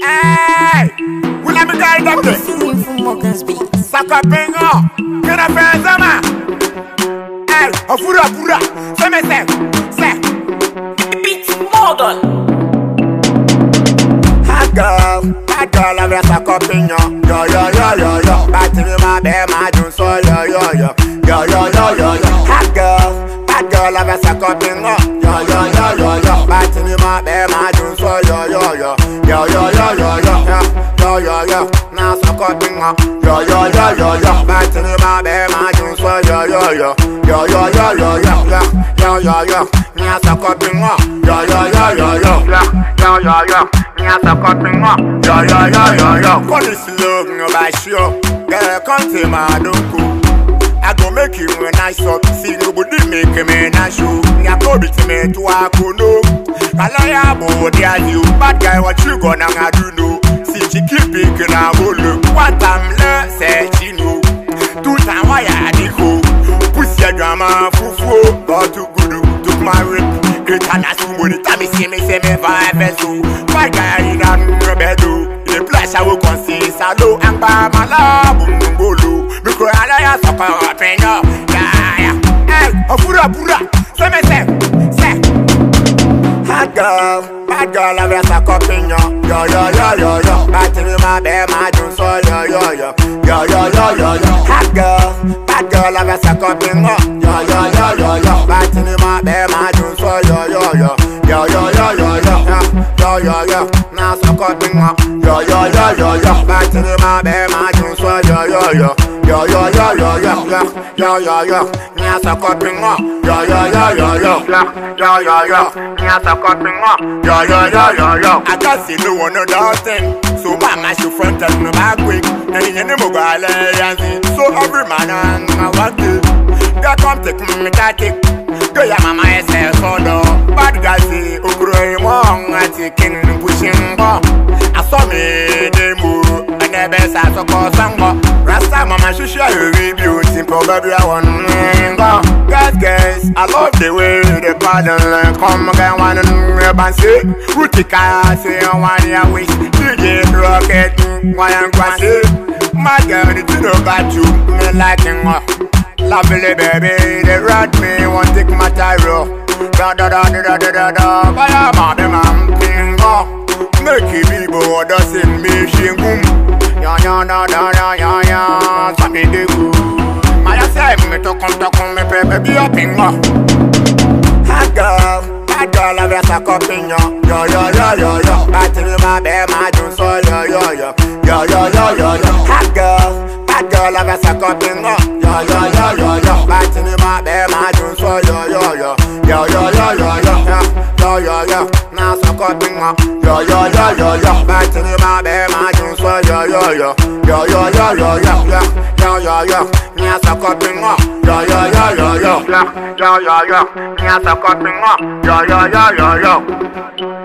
Hey, we let me guide that thing. from Morgan's Beat. Saka Pingo, can I find Hey, Afura Pura, Seme Se, Se. Beat Morgan. Hot girl, hot girl, I'm a Saka Yo, yo, yo, yo, yo. Back to me, my bad, my June, so oh, yo, yo, yo. Yo, yo, yo, yo, yo. Hot girl, hot girl, I'm a Saka Yo, yo, yo, yo, yo. Back to me, my bad, my June, so oh, yo, yo, yo. Yo, yo, saka pengo. Yo yo yo yo yo, bati mi ma be ma dun so yo yo yo. Yo yo yo yo yo, yo yo yo yo, na saka pengo. Yo yo yo yo yo, yo yo yo yo. Nya saka pengo. Yo yo yo yo yo, call it slow, no by sure. Girl, come to my doku. I go make you a nice up. See nobody make me nice show. Nya go bit me to a kono. Kalaya bo dia you. Bad guy, what you gonna do no? my fufu, but too good, took my rip. It and a smooth, it and me see me see me vibe and so. My guy in a rebedo, the pleasure will consist of low and by my love, bolo. Me cry and I have sucker up and up, yeah, yeah. Hey, a fura pura, say me say, say. Hot girl, bad girl, I'm a sucker up in ya, yo yo yo yo yo. Batting in my bed, my juice, yo yo yo, yo yo yo yo yo. Hot girl. love is a cupping up. Yo, yo, yo, yo, yo. Back in my bed, my dream, so yo, yo, yo. Yo, yo, yo, yo, yo. Yo, yo, yo. Now so cupping up. Yo, yo, yo, yo, yo. Back in my bed, my dream, so yo, yo, yo. Yo, yo, yo, yo, yo. Yo, yo, yo. Now so cupping up. Yo, yo, yo, yo, yo. Yo, yo, yo. Now so cupping up. Yo, yo, yo, yo, yo. I just see the one of those. So, why am I so front and back quick? And you know, mobile, I see man ang wagi Yo come take me tati Yo ya mama say ese solo Bad guys say okuro pushing. Atikin I saw me demu Enebe sa soko sango. Rasta mama she shusha yuri beauty Probably I want ngo Guys guys I love the way they call and Come again one and rebansi Rutika say one ya wish. DJ rocket Why I'm quasi My girl it's no got you me liking her uh. Lovely baby they ride me want take my tyro Da da da da da da da da. Baya ma be man pingo uh. Make it be bo da sin me shingum Ya ya da da da ya ya Sami de gu Maya say me to come to come me baby up in Hot girl, hot girl, I'm suck up in yo. Yo, yo, yo, yo, yo. Me, my bed, my dun, so yo, yo, yo. Yo, yo, yo, yo, yo. Hot girl, hot girl, I'm suck up in yo. Yo, yo, yo, yo, yo. Me, my bed, my dun, so yo, yo, yo. Yo, yo, yo, yo, yo. Yo, yo, yo. Up in yo. Yo, yo, yo, yo, yo. Back to me, my bed, my dun, so yo, yo, yo. Yo, yo, yo, yo, yo. Yo, yo, yo. Now suck up in yo. Yo, yo, yo, yo, yo. Yo, yo, yo. Now suck in yo. Yo, yo, yo, yo, yo.